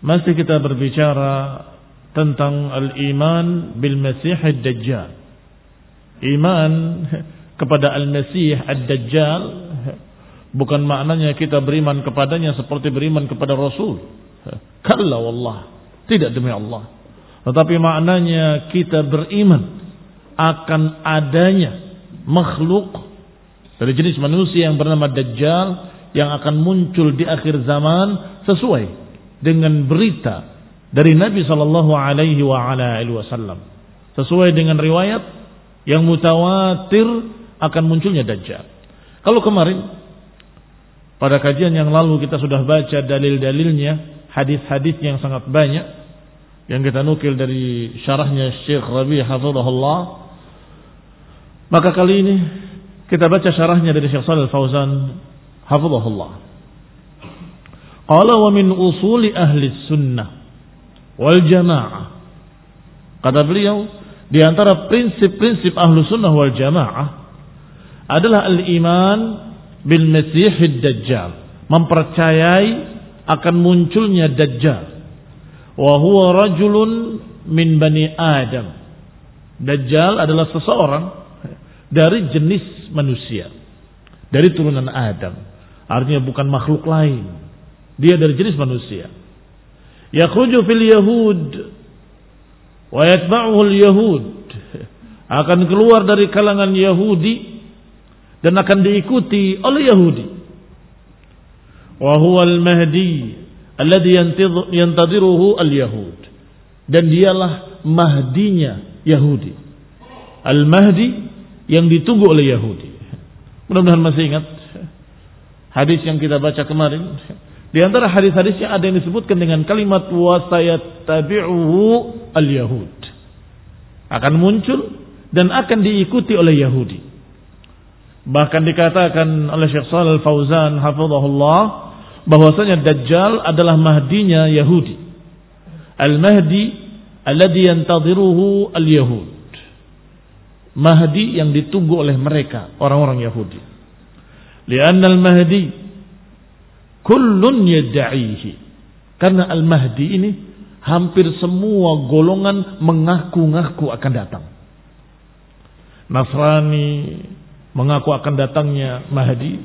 masih kita berbicara tentang al-iman bil Masih ad-Dajjal Iman kepada Al-Masih Ad-Dajjal bukan maknanya kita beriman kepadanya seperti beriman kepada Rasul. Kalla wallah, tidak demi Allah. Tetapi maknanya kita beriman akan adanya makhluk dari jenis manusia yang bernama Dajjal yang akan muncul di akhir zaman sesuai dengan berita dari Nabi Shallallahu Alaihi Wasallam sesuai dengan riwayat yang mutawatir akan munculnya Dajjal. Kalau kemarin pada kajian yang lalu kita sudah baca dalil-dalilnya, hadis-hadis yang sangat banyak yang kita nukil dari syarahnya Syekh Rabi hafizahullah. Maka kali ini kita baca syarahnya dari Syekh Shalal Fauzan hafizahullah. Qala wa min usuli ahli sunnah wal jamaah. Kata beliau, di antara prinsip-prinsip ahlu sunnah wal jamaah adalah al-iman bil masihid dajjal. Mempercayai akan munculnya dajjal. Wa huwa rajulun min bani Adam. Dajjal adalah seseorang dari jenis manusia. Dari turunan Adam. Artinya bukan makhluk lain. Dia dari jenis manusia. Yakhruju fil Yahud wa yatba'uhu yahud akan keluar dari kalangan Yahudi dan akan diikuti oleh Yahudi. Wa huwa al-mahdi alladhi yantadiruhu al-yahud. Dan dialah mahdinya Yahudi. Al-mahdi yang ditunggu oleh Yahudi. Mudah-mudahan masih ingat hadis yang kita baca kemarin. Di antara hadis-hadisnya ada yang disebutkan dengan kalimat wasayat al-yahud. Akan muncul dan akan diikuti oleh Yahudi. Bahkan dikatakan oleh Syekh Shalal Fauzan hafizahullah bahwasanya Dajjal adalah mahdinya Yahudi. Al-Mahdi alladhi yantadhiruhu al-yahud. Mahdi yang ditunggu oleh mereka orang-orang Yahudi. Lianna al-Mahdi Kullun yadda'ihi. Karena Al-Mahdi ini hampir semua golongan mengaku-ngaku akan datang. Nasrani mengaku akan datangnya Mahdi.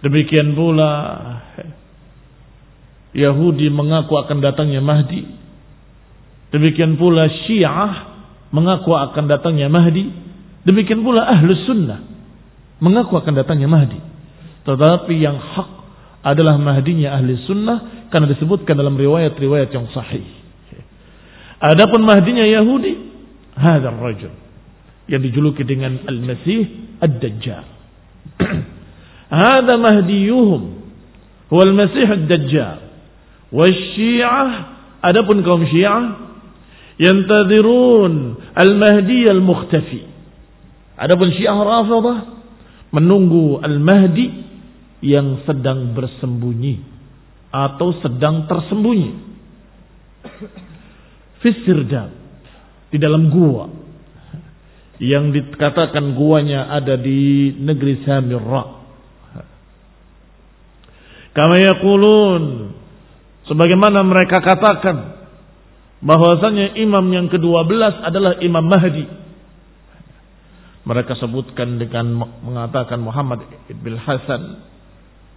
Demikian pula Yahudi mengaku akan datangnya Mahdi. Demikian pula Syiah mengaku akan datangnya Mahdi. Demikian pula Ahlus Sunnah mengaku akan datangnya Mahdi. Tetapi yang hak adalah Mahdinya Ahli Sunnah karena disebutkan dalam riwayat-riwayat yang sahih. Adapun Mahdinya Yahudi, hadar rajul yang dijuluki dengan Al-Masih Ad-Dajjal. Hada mahdiyuhum huwa Al-Masih Ad-Dajjal. Wasyiah adapun kaum Syiah yantadirun Al-Mahdi Al-Mukhtafi. Adapun Syiah Rafidah menunggu Al-Mahdi yang sedang bersembunyi atau sedang tersembunyi. Fisirdab di dalam gua yang dikatakan guanya ada di negeri Samirra. Kama yaqulun sebagaimana mereka katakan bahwasanya imam yang ke-12 adalah Imam Mahdi. Mereka sebutkan dengan mengatakan Muhammad ibn Hasan.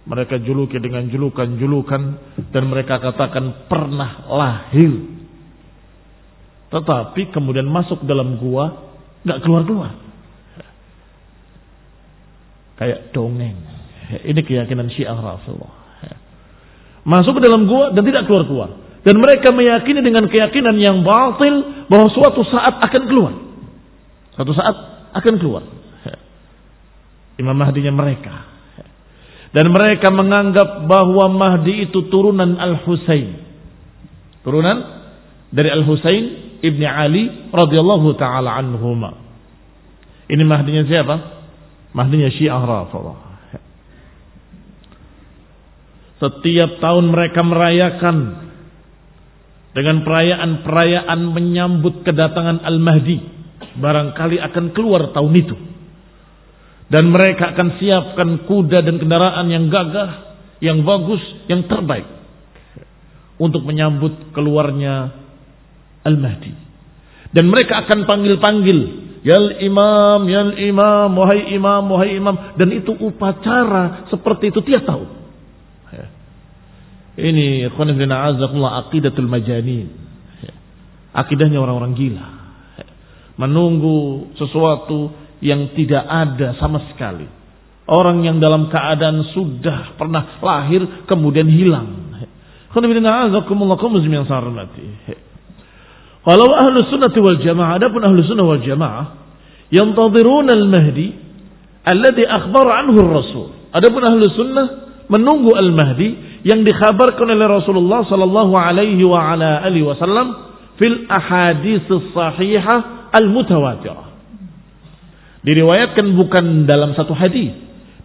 Mereka juluki dengan julukan-julukan dan mereka katakan pernah lahir. Tetapi kemudian masuk dalam gua nggak keluar-keluar. Kayak dongeng. Ini keyakinan Syiah Rasulullah. Masuk ke dalam gua dan tidak keluar-keluar. Dan mereka meyakini dengan keyakinan yang batil bahwa suatu saat akan keluar. Suatu saat akan keluar. Imam Mahdinya mereka. Dan mereka menganggap bahwa Mahdi itu turunan Al-Husain. Turunan dari Al-Husain ibni Ali radhiyallahu taala anhuma. Ini mahdinya siapa? Mahdinya Syiah Rafidhah. Setiap tahun mereka merayakan dengan perayaan-perayaan menyambut kedatangan Al-Mahdi. Barangkali akan keluar tahun itu. Dan mereka akan siapkan kuda dan kendaraan yang gagah, yang bagus, yang terbaik. Untuk menyambut keluarnya Al-Mahdi. Dan mereka akan panggil-panggil. Yal imam, yal imam, wahai imam, wahai imam. Dan itu upacara seperti itu tiap tahun. Ya. Ini khonifina azakullah aqidatul majanin. Ya. Akidahnya orang-orang gila. Ya. Menunggu sesuatu yang tidak ada sama sekali. Orang yang dalam keadaan sudah pernah lahir kemudian hilang. Kalau ahlu sunnati wal jamaah, adapun ahlu sunnah wal jamaah, yang al-mahdi, alladhi akhbar anhu rasul. Adapun ahlu sunnah, menunggu al-mahdi, yang dikhabarkan oleh Rasulullah sallallahu alaihi wa ala alihi wasallam, fil ahadis sahihah al-mutawatirah. Diriwayatkan bukan dalam satu hadis,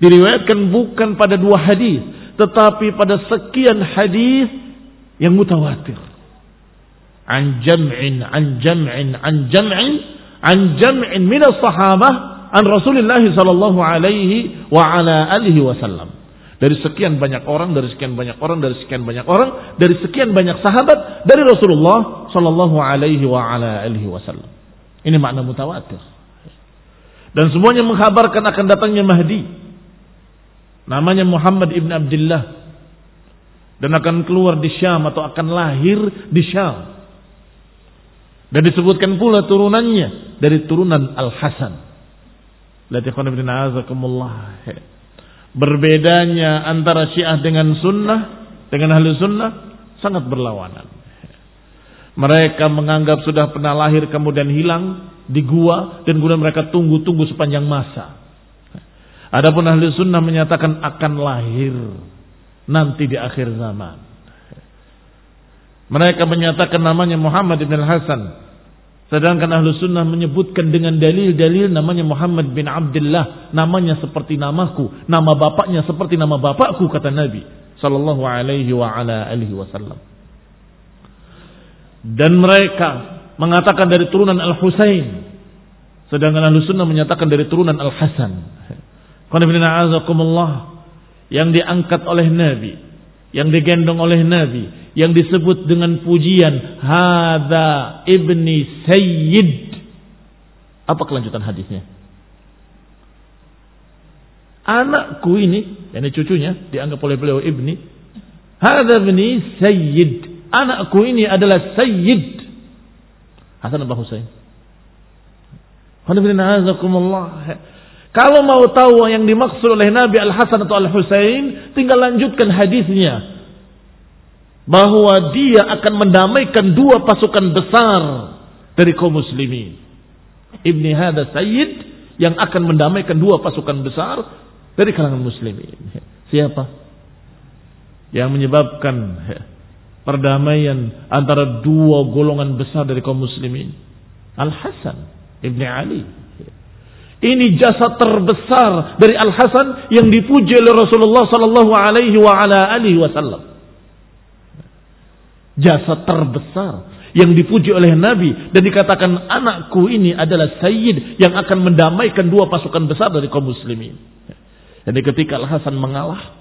diriwayatkan bukan pada dua hadis, tetapi pada sekian hadis yang mutawatir an jam'in an jam'in an jam'in an jam'in min as-sahabah an Rasulullah sallallahu alaihi wa ala alihi wasallam. Dari sekian banyak orang, dari sekian banyak orang, dari sekian banyak orang, dari sekian banyak sahabat dari Rasulullah sallallahu alaihi wa ala alihi wasallam. Ini makna mutawatir. Dan semuanya menghabarkan akan datangnya Mahdi. Namanya Muhammad ibn Abdullah. Dan akan keluar di Syam atau akan lahir di Syam. Dan disebutkan pula turunannya dari turunan Al-Hasan. Berbedanya antara Syiah dengan Sunnah, dengan Ahli Sunnah, sangat berlawanan. Mereka menganggap sudah pernah lahir kemudian hilang di gua dan kemudian mereka tunggu-tunggu sepanjang masa. Adapun ahli sunnah menyatakan akan lahir nanti di akhir zaman. Mereka menyatakan namanya Muhammad bin Hasan. Sedangkan ahlu sunnah menyebutkan dengan dalil-dalil namanya Muhammad bin Abdullah. Namanya seperti namaku. Nama bapaknya seperti nama bapakku kata Nabi. Sallallahu alaihi wa ala alihi wasallam. Dan mereka mengatakan dari turunan Al-Husain. Sedangkan ahlu sunnah menyatakan dari turunan Al-Hasan. Yang diangkat oleh Nabi. Yang digendong oleh Nabi yang disebut dengan pujian hada ibni sayyid Apa kelanjutan hadisnya? Anakku ini, ini cucunya, dianggap oleh beliau ibni. Hada ibni sayyid. Anakku ini adalah sayyid. Hasan Abu Husain. Kalau mau tahu yang dimaksud oleh Nabi Al-Hasan atau Al-Husain, tinggal lanjutkan hadisnya. Bahwa dia akan mendamaikan dua pasukan besar dari kaum muslimin. Ibni Hada Sayyid yang akan mendamaikan dua pasukan besar dari kalangan muslimin. Siapa? Yang menyebabkan perdamaian antara dua golongan besar dari kaum muslimin. Al-Hasan Ibni Ali. Ini jasa terbesar dari Al Hasan yang dipuji oleh Rasulullah Sallallahu Alaihi Wasallam. Jasa terbesar yang dipuji oleh Nabi dan dikatakan anakku ini adalah Sayyid yang akan mendamaikan dua pasukan besar dari kaum muslimin. Jadi ketika Al-Hasan mengalah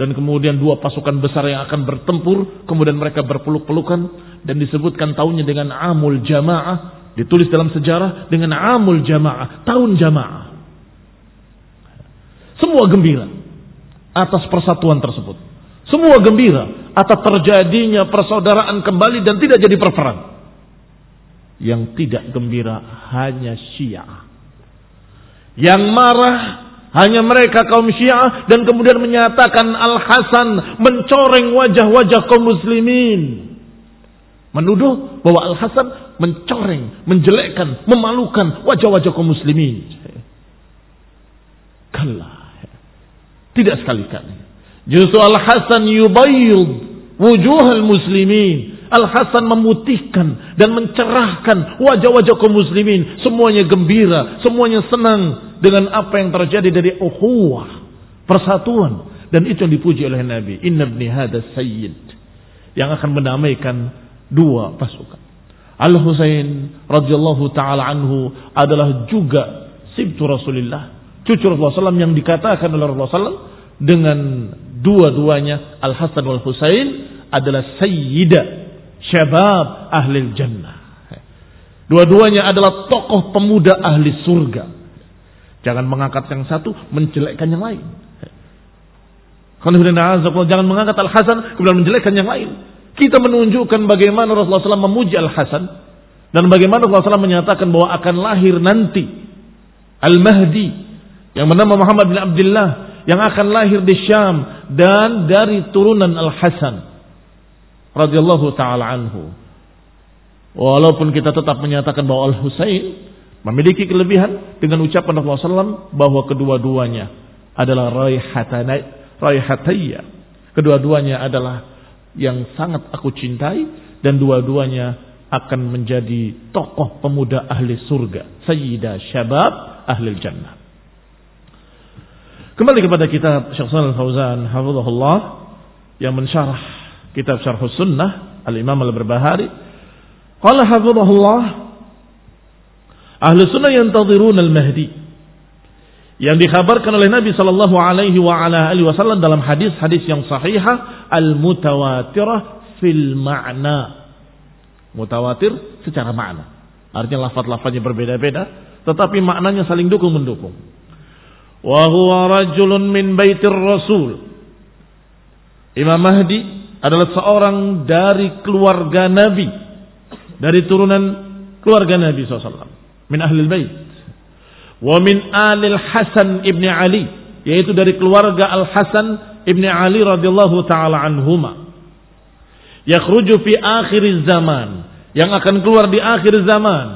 dan kemudian dua pasukan besar yang akan bertempur, kemudian mereka berpeluk-pelukan dan disebutkan tahunnya dengan Amul Jamaah, ditulis dalam sejarah dengan Amul Jamaah, tahun Jamaah. Semua gembira atas persatuan tersebut. Semua gembira atas terjadinya persaudaraan kembali dan tidak jadi perperang. Yang tidak gembira hanya Syiah. Yang marah hanya mereka kaum Syiah dan kemudian menyatakan Al-Hasan mencoreng wajah-wajah kaum muslimin. Menuduh bahwa Al-Hasan mencoreng, menjelekkan, memalukan wajah-wajah kaum muslimin. Kalah. Tidak sekali-kali. Justru Al-Hasan yubayyid wujuh al-muslimin. Al-Hasan memutihkan dan mencerahkan wajah-wajah kaum muslimin. Semuanya gembira, semuanya senang dengan apa yang terjadi dari ukhuwah, persatuan dan itu yang dipuji oleh Nabi. Inna ibni hada sayyid yang akan mendamaikan dua pasukan. Al-Husain radhiyallahu taala anhu adalah juga sibtu Rasulullah, cucu Rasulullah SAW yang dikatakan oleh Rasulullah SAW dengan dua-duanya Al Hasan wal Husain adalah sayyida syabab ahli jannah. Dua-duanya adalah tokoh pemuda ahli surga. Jangan mengangkat yang satu, menjelekkan yang lain. Jangan mengangkat Al-Hasan, kemudian menjelekkan yang lain. Kita menunjukkan bagaimana Rasulullah SAW memuji Al-Hasan. Dan bagaimana Rasulullah SAW menyatakan bahwa akan lahir nanti Al-Mahdi. Yang bernama Muhammad bin Abdullah. Yang akan lahir di Syam. Dan dari turunan Al-Hasan. radhiyallahu ta'ala anhu. Walaupun kita tetap menyatakan bahwa Al-Husain memiliki kelebihan dengan ucapan Rasulullah SAW bahwa kedua-duanya adalah raihataya. Kedua-duanya adalah yang sangat aku cintai dan dua-dualnya akan menjadi tokoh pemuda ahli surga. Sayyidah syabab ahli jannah. Kembali kepada kitab Syekh Shalal Fauzan hafizahullah yang mensyarah kitab Syarh Sunnah Al-Imam Al-Barbahari. Qala hafizahullah Ahlu sunnah yang tadhirun al-mahdi. Yang dikhabarkan oleh Nabi sallallahu alaihi wa wasallam dalam hadis-hadis yang sahihah al-mutawatirah fil ma'na. Mutawatir secara makna. Artinya lafaz-lafaznya berbeda-beda, tetapi maknanya saling dukung-mendukung. Wa huwa rajulun min baitir rasul. Imam Mahdi adalah seorang dari keluarga Nabi. Dari turunan keluarga Nabi SAW min ahli bait wa min alil Hasan ibni Ali yaitu dari keluarga Al Hasan ibni Ali radhiyallahu taala anhuma. Yakhruju fi akhir zaman yang akan keluar di akhir zaman.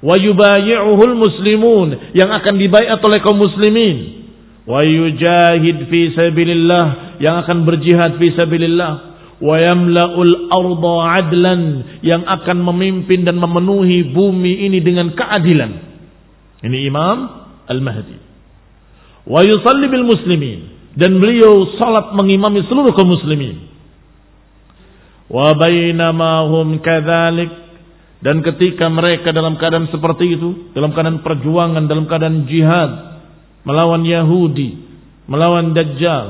Wa yubayi'uhul muslimun yang akan dibaiat oleh kaum muslimin. Wa yujahid fi sabilillah yang akan berjihad fi sabilillah. Wa yamla'ul arda adlan yang akan memimpin dan memenuhi bumi ini dengan keadilan. Ini Imam Al-Mahdi. Wa yusalli bil muslimin dan beliau salat mengimami seluruh kaum muslimin. Wa bainama hum kadzalik dan ketika mereka dalam keadaan seperti itu, dalam keadaan perjuangan, dalam keadaan jihad melawan Yahudi, melawan Dajjal,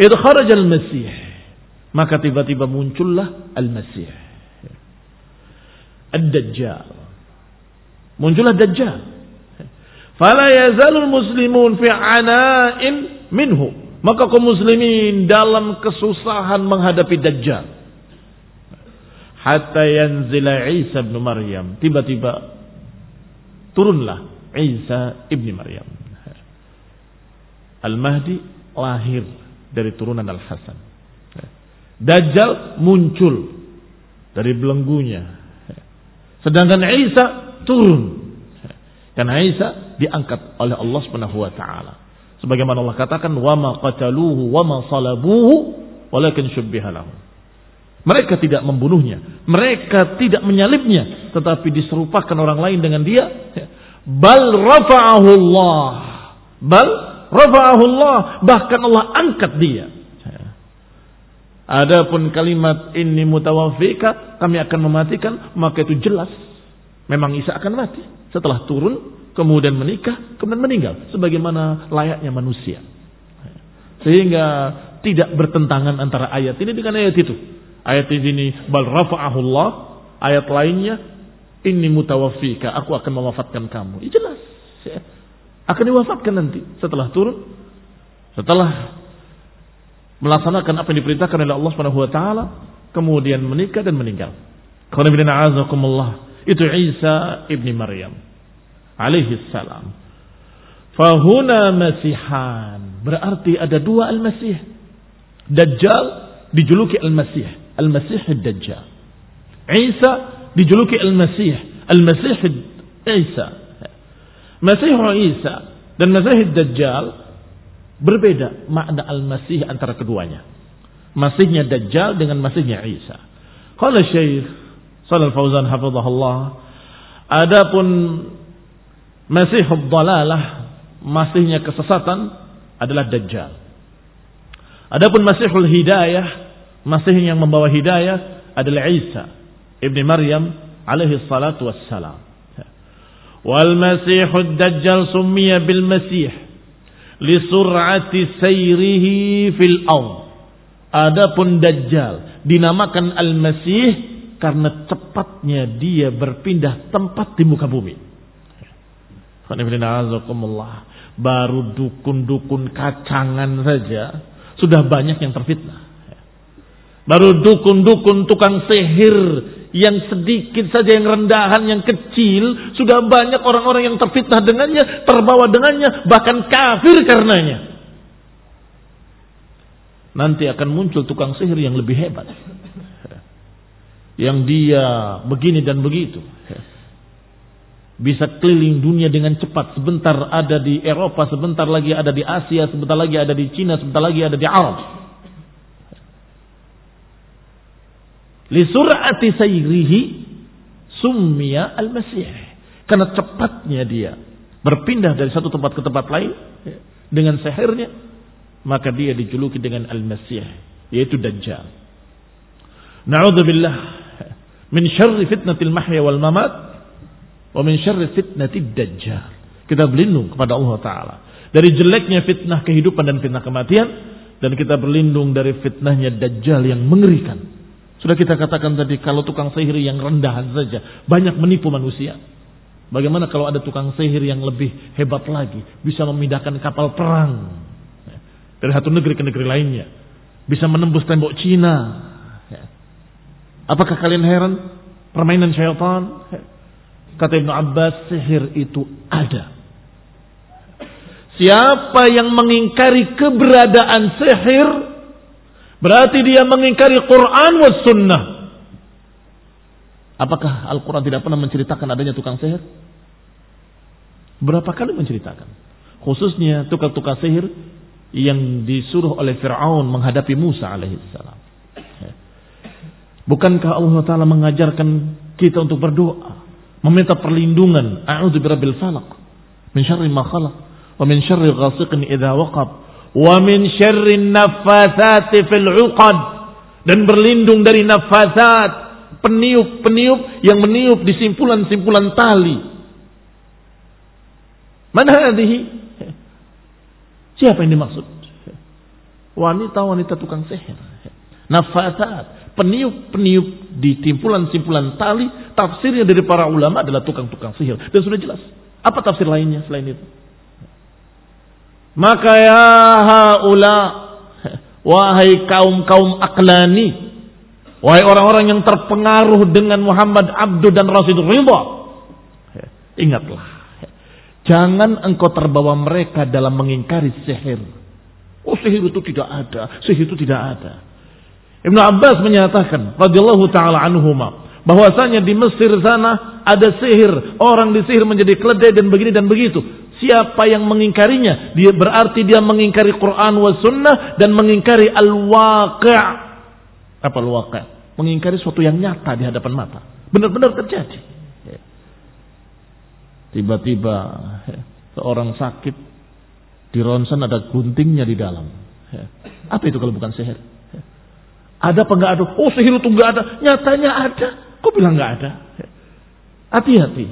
idh kharaja al-Masih maka tiba-tiba muncullah Al-Masih. Ad-Dajjal. Muncullah Dajjal. Fala yazalul muslimun fi ana'in minhu. Maka kaum muslimin dalam kesusahan menghadapi Dajjal. Hatta yanzila Isa bin Maryam. Tiba-tiba turunlah Isa ibni Maryam. Al-Mahdi lahir dari turunan Al-Hasan. Dajjal muncul dari belenggunya. Sedangkan Isa turun. Karena Isa diangkat oleh Allah Subhanahu wa taala. Sebagaimana Allah katakan, "Wa ma qataluhu wa ma salabuhu walakin syubbiha lahum." Mereka tidak membunuhnya, mereka tidak menyalibnya, tetapi diserupakan orang lain dengan dia. Bal rafa'ahu Allah. Bal rafa'ahu Allah, bahkan Allah angkat dia. Adapun kalimat ini mutawafika, kami akan mematikan, maka itu jelas. Memang Isa akan mati. Setelah turun, kemudian menikah, kemudian meninggal. Sebagaimana layaknya manusia. Sehingga tidak bertentangan antara ayat ini dengan ayat itu. Ayat ini bal rafa'ahullah, ayat lainnya ini mutawafika, aku akan mewafatkan kamu. Ini jelas. Akan diwafatkan nanti setelah turun, setelah melaksanakan apa yang diperintahkan oleh Allah Subhanahu wa taala, kemudian menikah dan meninggal. Itu Isa ibni Maryam alaihi salam. Fahuna masihan. Berarti ada dua al-masih. Dajjal dijuluki al-masih. Al-masih dajjal Isa dijuluki al-masih. Al-masih Isa. Masih Isa dan masih dajjal Berbeda makna al-masih antara keduanya. Masihnya Dajjal dengan masihnya Isa. Kalau Syekh Shalal Fauzan hafizahullah, adapun Masihud Dalalah, masihnya kesesatan adalah Dajjal. Adapun Masihul Hidayah, masih yang membawa hidayah adalah Isa ibni Maryam alaihi salatu wassalam. Wal Masihud Dajjal summiya bil Masih lisur'ati sayrihi fil ard. Adapun Dajjal dinamakan Al-Masih karena cepatnya dia berpindah tempat di muka bumi. Baru dukun-dukun kacangan saja sudah banyak yang terfitnah. Baru dukun-dukun tukang sihir yang sedikit saja yang rendahan, yang kecil, sudah banyak orang-orang yang terfitnah dengannya, terbawa dengannya, bahkan kafir karenanya. Nanti akan muncul tukang sihir yang lebih hebat. Yang dia begini dan begitu. Bisa keliling dunia dengan cepat. Sebentar ada di Eropa, sebentar lagi ada di Asia, sebentar lagi ada di Cina, sebentar lagi ada di Arab. Li sur'ati sayrihi summiya al-masih. Karena cepatnya dia berpindah dari satu tempat ke tempat lain dengan sehirnya, maka dia dijuluki dengan al-masih, yaitu dajjal. Na'udzubillah min syarri fitnatil mahya wal mamat wa min syarri fitnatid dajjal. Kita berlindung kepada Allah taala dari jeleknya fitnah kehidupan dan fitnah kematian dan kita berlindung dari fitnahnya dajjal yang mengerikan. Sudah kita katakan tadi kalau tukang sihir yang rendahan saja banyak menipu manusia. Bagaimana kalau ada tukang sihir yang lebih hebat lagi, bisa memindahkan kapal perang dari satu negeri ke negeri lainnya, bisa menembus tembok Cina. Apakah kalian heran? Permainan syaitan? Kata Ibnu Abbas, sihir itu ada. Siapa yang mengingkari keberadaan sihir, Berarti dia mengingkari Quran was sunnah. Apakah Al-Quran tidak pernah menceritakan adanya tukang sihir? Berapa kali menceritakan? Khususnya tukang-tukang sihir yang disuruh oleh Fir'aun menghadapi Musa alaihissalam. Bukankah Allah Ta'ala mengajarkan kita untuk berdoa. Meminta perlindungan. A'udhu birabil falak. Min syarri ma khalaq. Wa min syarri ghasiqin idha waqab wa min syarrin naffatsati fil 'uqad dan berlindung dari nafasat peniup-peniup yang meniup di simpulan-simpulan tali. Mana hadhihi? Siapa yang dimaksud? Wanita-wanita tukang sihir. Nafatat, peniup-peniup di timpulan-timpulan tali, tafsirnya dari para ulama adalah tukang-tukang sihir. Dan sudah jelas. Apa tafsir lainnya selain itu? Maka ya haula, wahai kaum-kaum aklani, wahai orang-orang yang terpengaruh dengan Muhammad Abdul dan Rasul Ridha, ingatlah, jangan engkau terbawa mereka dalam mengingkari sihir. Oh sihir itu tidak ada, sihir itu tidak ada. Ibnu Abbas menyatakan radhiyallahu taala anhuma bahwasanya di Mesir sana ada sihir, orang disihir menjadi keledai dan begini dan begitu. Siapa yang mengingkarinya, dia berarti dia mengingkari Quran wa sunnah dan mengingkari al-waqi'. Apa al-waqi'? Mengingkari sesuatu yang nyata di hadapan mata. Benar-benar terjadi. Tiba-tiba seorang sakit di ronsen ada guntingnya di dalam. Apa itu kalau bukan sihir? Ada apa enggak ada? Oh sihir itu enggak ada. Nyatanya ada. Kok bilang enggak ada? Hati-hati.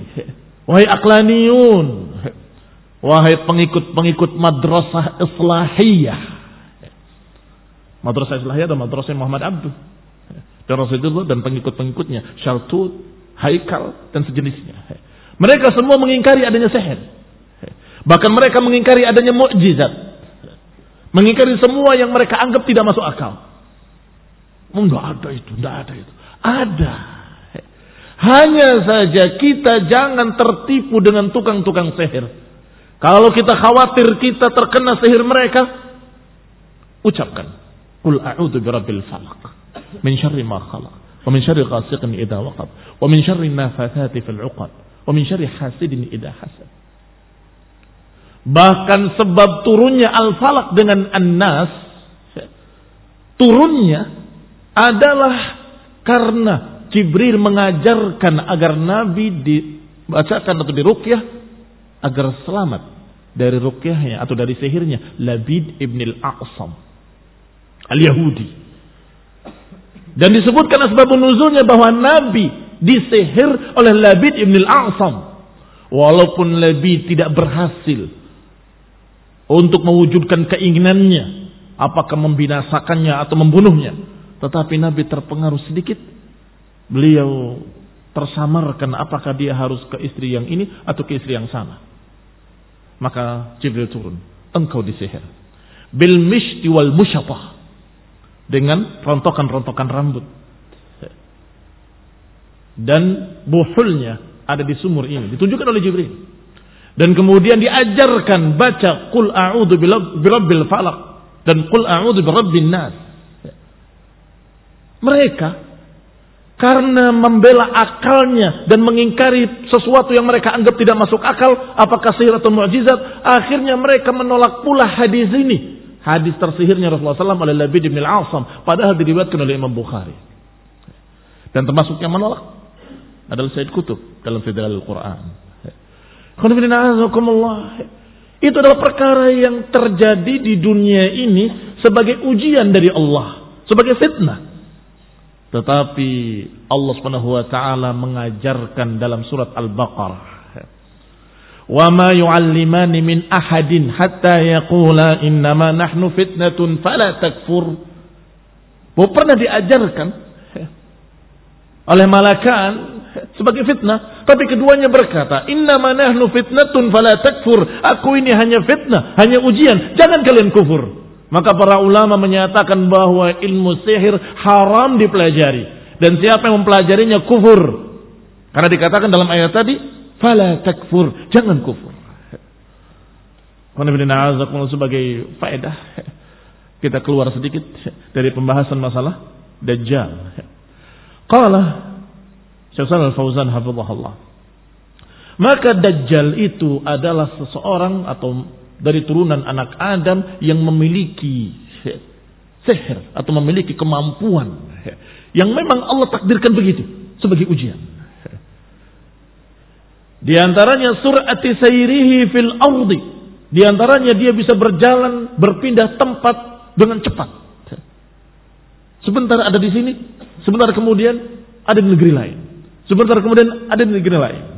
Wahai aklaniyun. Wahai pengikut-pengikut madrasah islahiyah. Madrasah islahiyah atau madrasah Muhammad Abdul. Dan Rasulullah dan pengikut-pengikutnya. Syaltut, Haikal, dan sejenisnya. Mereka semua mengingkari adanya sihir. Bahkan mereka mengingkari adanya mukjizat. Mengingkari semua yang mereka anggap tidak masuk akal. Enggak ada itu, enggak ada itu. Ada. Hanya saja kita jangan tertipu dengan tukang-tukang sihir. Kalau kita khawatir kita terkena sihir mereka, ucapkan. Qul a'udhu birabbil falaq. Min syarri ma khalaq. Wa min syarri ghasiqin idha waqab. Wa min syarri nafathati fil uqad. Wa min syarri hasidin idha hasad. Bahkan sebab turunnya al-falak dengan an-nas. Turunnya adalah karena Jibril mengajarkan agar Nabi dibacakan atau dirukyah agar selamat dari rukyahnya atau dari sihirnya Labid ibn al-Aqsam al-Yahudi. Dan disebutkan asbab nuzulnya bahwa Nabi disihir oleh Labid ibn al-Aqsam. Walaupun Labid tidak berhasil untuk mewujudkan keinginannya, apakah membinasakannya atau membunuhnya, tetapi Nabi terpengaruh sedikit. Beliau tersamarkan apakah dia harus ke istri yang ini atau ke istri yang sana. Maka Jibril turun. Engkau disihir. Bil mishti wal musyatah. Dengan rontokan-rontokan rambut. Dan buhulnya ada di sumur ini. Ditunjukkan oleh Jibril. Dan kemudian diajarkan baca Qul a'udhu birabbil falak. Dan Qul a'udhu birabbin nas. Mereka karena membela akalnya dan mengingkari sesuatu yang mereka anggap tidak masuk akal, apakah sihir atau mukjizat, akhirnya mereka menolak pula hadis ini. Hadis tersihirnya Rasulullah SAW oleh Labid bin Al-Asam, padahal diriwayatkan oleh Imam Bukhari. Dan termasuk yang menolak adalah Said Kutub dalam Fidal Al-Quran. Itu adalah perkara yang terjadi di dunia ini sebagai ujian dari Allah, sebagai fitnah. Tetapi Allah Subhanahu wa taala mengajarkan dalam surat Al-Baqarah Wa ma yu'allimani min ahadin hatta yaqula innama nahnu fitnatun fala takfur. Bahwa pernah diajarkan oleh malakan sebagai fitnah, tapi keduanya berkata, "Innama nahnu fitnatun fala takfur." Aku ini hanya fitnah, hanya ujian, jangan kalian kufur. Maka para ulama menyatakan bahwa ilmu sihir haram dipelajari. Dan siapa yang mempelajarinya kufur. Karena dikatakan dalam ayat tadi, fala takfur, jangan kufur. sebagai faedah kita keluar sedikit dari pembahasan masalah Dajjal. Qala Syekh Al-Fauzan hafizahullah. Maka Dajjal itu adalah seseorang atau dari turunan anak Adam yang memiliki sihir atau memiliki kemampuan yang memang Allah takdirkan begitu sebagai ujian. Di antaranya surati sayrihi fil ardi. Di antaranya dia bisa berjalan berpindah tempat dengan cepat. Sebentar ada di sini, sebentar kemudian ada di negeri lain. Sebentar kemudian ada di negeri lain.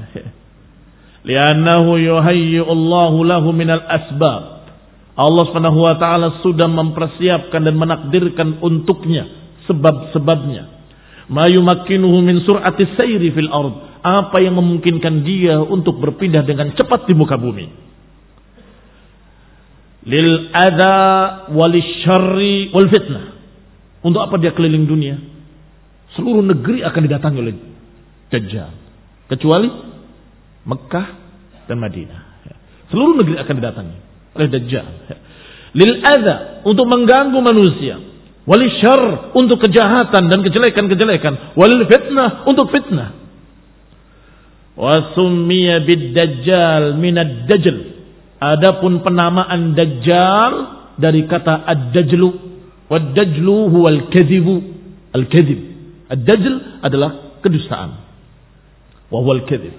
Liannahu yuhayyi Allahu lahu minal asbab. Allah Subhanahu wa taala sudah mempersiapkan dan menakdirkan untuknya sebab-sebabnya. Ma yumakkinuhu min sur'ati sayri fil ard. Apa yang memungkinkan dia untuk berpindah dengan cepat di muka bumi. Lil adha wal syarri wal fitnah. Untuk apa dia keliling dunia? Seluruh negeri akan didatangi oleh Dajjal. Kecuali Mekah dan Madinah. Seluruh negeri akan didatangi oleh Dajjal. Lil adha untuk mengganggu manusia Wal syar untuk kejahatan dan kejelekan-kejelekan. Wal fitnah untuk fitnah. Wa summiya bid dajjal minad dajjal. Adapun penamaan dajjal dari kata ad-dajlu. Wad dajlu huwal kadhibu. Al-kadhib. Ad-dajjal adalah kedustaan. Wa huwal kadhib.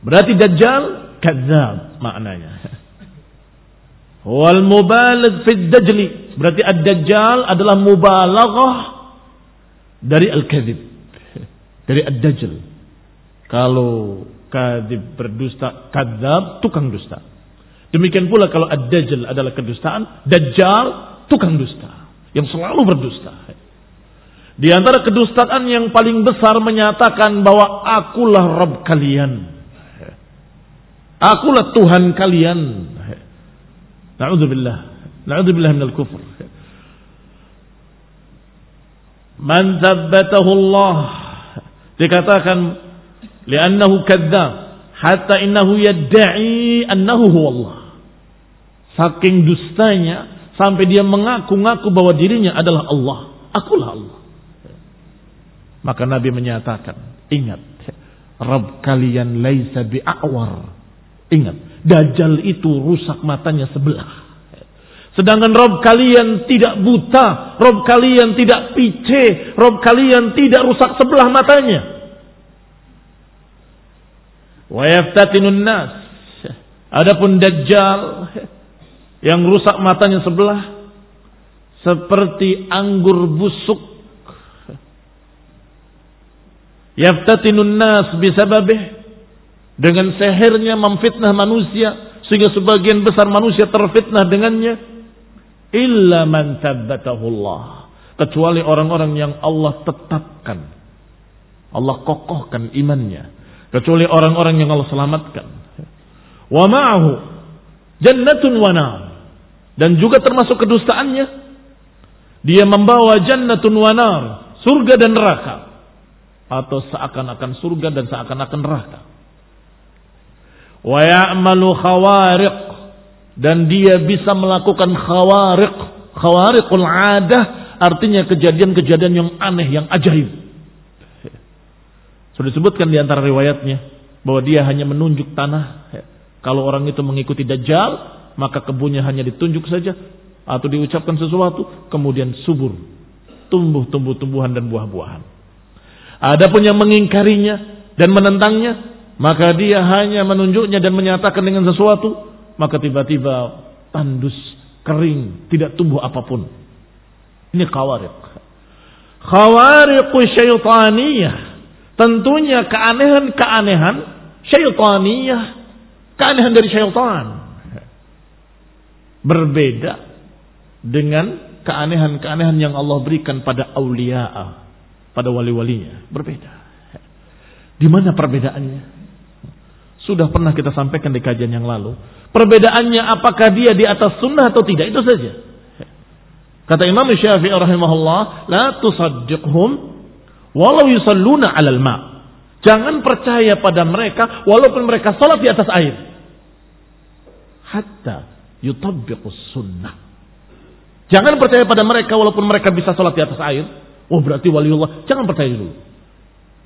Berarti dajjal kadzab maknanya. Wal mubaligh fi dajli. Berarti ad-dajjal adalah mubalaghah dari al-kadzib. Dari ad-dajjal. Kalau kadzib berdusta, kadzab tukang dusta. Demikian pula kalau ad-dajjal adalah kedustaan, dajjal tukang dusta yang selalu berdusta. Di antara kedustaan yang paling besar menyatakan bahwa akulah Rabb kalian. Akulah Tuhan kalian. Na'udzubillah. Na'udzubillah minal kufur. Man thabbatahu Allah. Dikatakan li'annahu kadzdzab hatta innahu yadda'i annahu huwa Allah. Saking dustanya sampai dia mengaku-ngaku bahwa dirinya adalah Allah. Akulah Allah. Maka Nabi menyatakan, ingat, Rabb kalian laisa bi'awar. Ingat, Dajjal itu rusak matanya sebelah. Sedangkan Rob kalian tidak buta, Rob kalian tidak pice, Rob kalian tidak rusak sebelah matanya. Wa yaftatinun nas. Adapun Dajjal yang rusak matanya sebelah seperti anggur busuk. Yaftatinun nas bisababih dengan sehernya memfitnah manusia sehingga sebagian besar manusia terfitnah dengannya illa man Allah. Kecuali orang-orang yang Allah tetapkan. Allah kokohkan imannya. Kecuali orang-orang yang Allah selamatkan. Wa ma'ahu jannatun wa dan juga termasuk kedustaannya. Dia membawa jannatun wa surga dan neraka. Atau seakan-akan surga dan seakan-akan neraka wa ya'malu khawariq. Dan dia bisa melakukan khawariq. Khawariqul adah artinya kejadian-kejadian yang aneh yang ajaib. Sudah disebutkan di antara riwayatnya bahwa dia hanya menunjuk tanah. Kalau orang itu mengikuti dajjal maka kebunnya hanya ditunjuk saja atau diucapkan sesuatu kemudian subur. Tumbuh tumbuh-tumbuhan dan buah-buahan. Adapun yang mengingkarinya dan menentangnya maka dia hanya menunjuknya dan menyatakan dengan sesuatu, maka tiba-tiba tandus, kering, tidak tumbuh apa pun. Ini khawarik. Khawariqu syaitaniyah. Tentunya keanehan-keanehan syaitaniyah. Keanehan dari syaitan. Berbeda dengan keanehan-keanehan yang Allah berikan pada awliya, pada wali-walinya. Berbeda. Di mana perbedaannya? Sudah pernah kita sampaikan di kajian yang lalu. Perbedaannya apakah dia di atas sunnah atau tidak, itu saja. Kata Imam Syafi'i rahimahullah, la tusaddiqhum walau yusalluna 'alal ma. Jangan percaya pada mereka walaupun mereka salat di atas air. Hatta yutabbiqus sunnah. Jangan percaya pada mereka walaupun mereka bisa salat di atas air. Oh berarti waliullah. Jangan percaya dulu.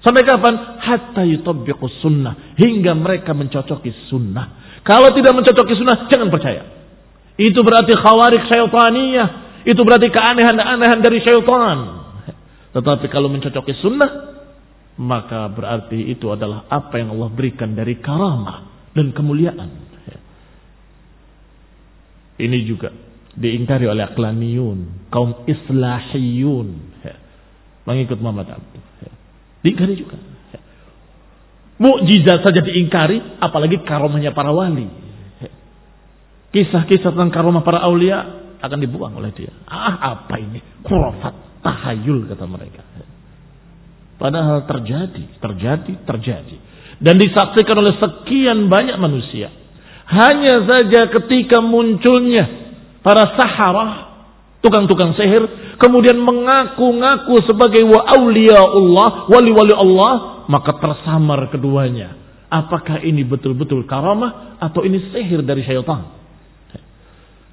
Sampai kapan? Hatta yutabbiqus sunnah. Hingga mereka mencocoki sunnah. Kalau tidak mencocoki sunnah, jangan percaya. Itu berarti khawarik syaitaniyah. Itu berarti keanehan-keanehan dari syaitan. Tetapi kalau mencocoki sunnah, maka berarti itu adalah apa yang Allah berikan dari karamah dan kemuliaan. Ini juga diingkari oleh aklaniyun, kaum islahiyun. Mengikut Muhammad Abdul. Diingkari juga. Mukjizat saja diingkari, apalagi karomahnya para wali. Kisah-kisah tentang karomah para aulia akan dibuang oleh dia. Ah, apa ini? Khurafat. tahayul kata mereka. Padahal terjadi, terjadi, terjadi. Dan disaksikan oleh sekian banyak manusia. Hanya saja ketika munculnya para saharah, tukang-tukang sihir, kemudian mengaku-ngaku sebagai wa Allah, wali-wali Allah, maka tersamar keduanya. Apakah ini betul-betul karamah atau ini sihir dari syaitan?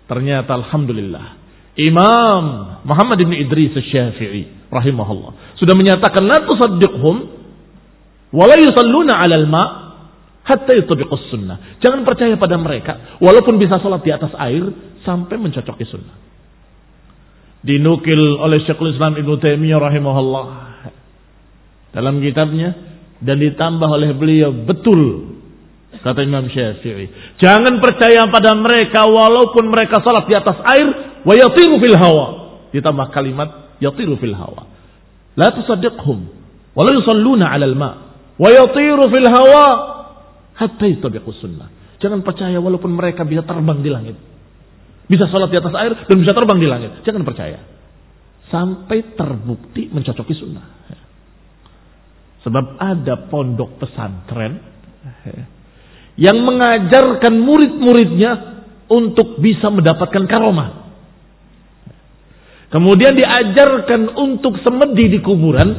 Ternyata Alhamdulillah. Imam Muhammad bin Idris Syafi'i rahimahullah sudah menyatakan la tusaddiqhum wa la yusalluna 'alal ma hatta yutabiqus sunnah. Jangan percaya pada mereka walaupun bisa salat di atas air sampai mencocoki sunnah. Dinukil oleh Syekhul Islam Ibnu Taimiyah rahimahullah dalam kitabnya dan ditambah oleh beliau betul Kata Imam Syafi'i. Jangan percaya pada mereka walaupun mereka salat di atas air. Wa yatiru fil hawa. Ditambah kalimat yatiru fil hawa. La tusaddiqhum. Wa la yusalluna ala al-ma. Wa yatiru fil hawa. Hatta yutabiqu sunnah. Jangan percaya walaupun mereka bisa terbang di langit. Bisa salat di atas air dan bisa terbang di langit. Jangan percaya. Sampai terbukti mencocoki sunnah. Sebab ada pondok pesantren yang mengajarkan murid-muridnya untuk bisa mendapatkan karomah. Kemudian diajarkan untuk semedi di kuburan,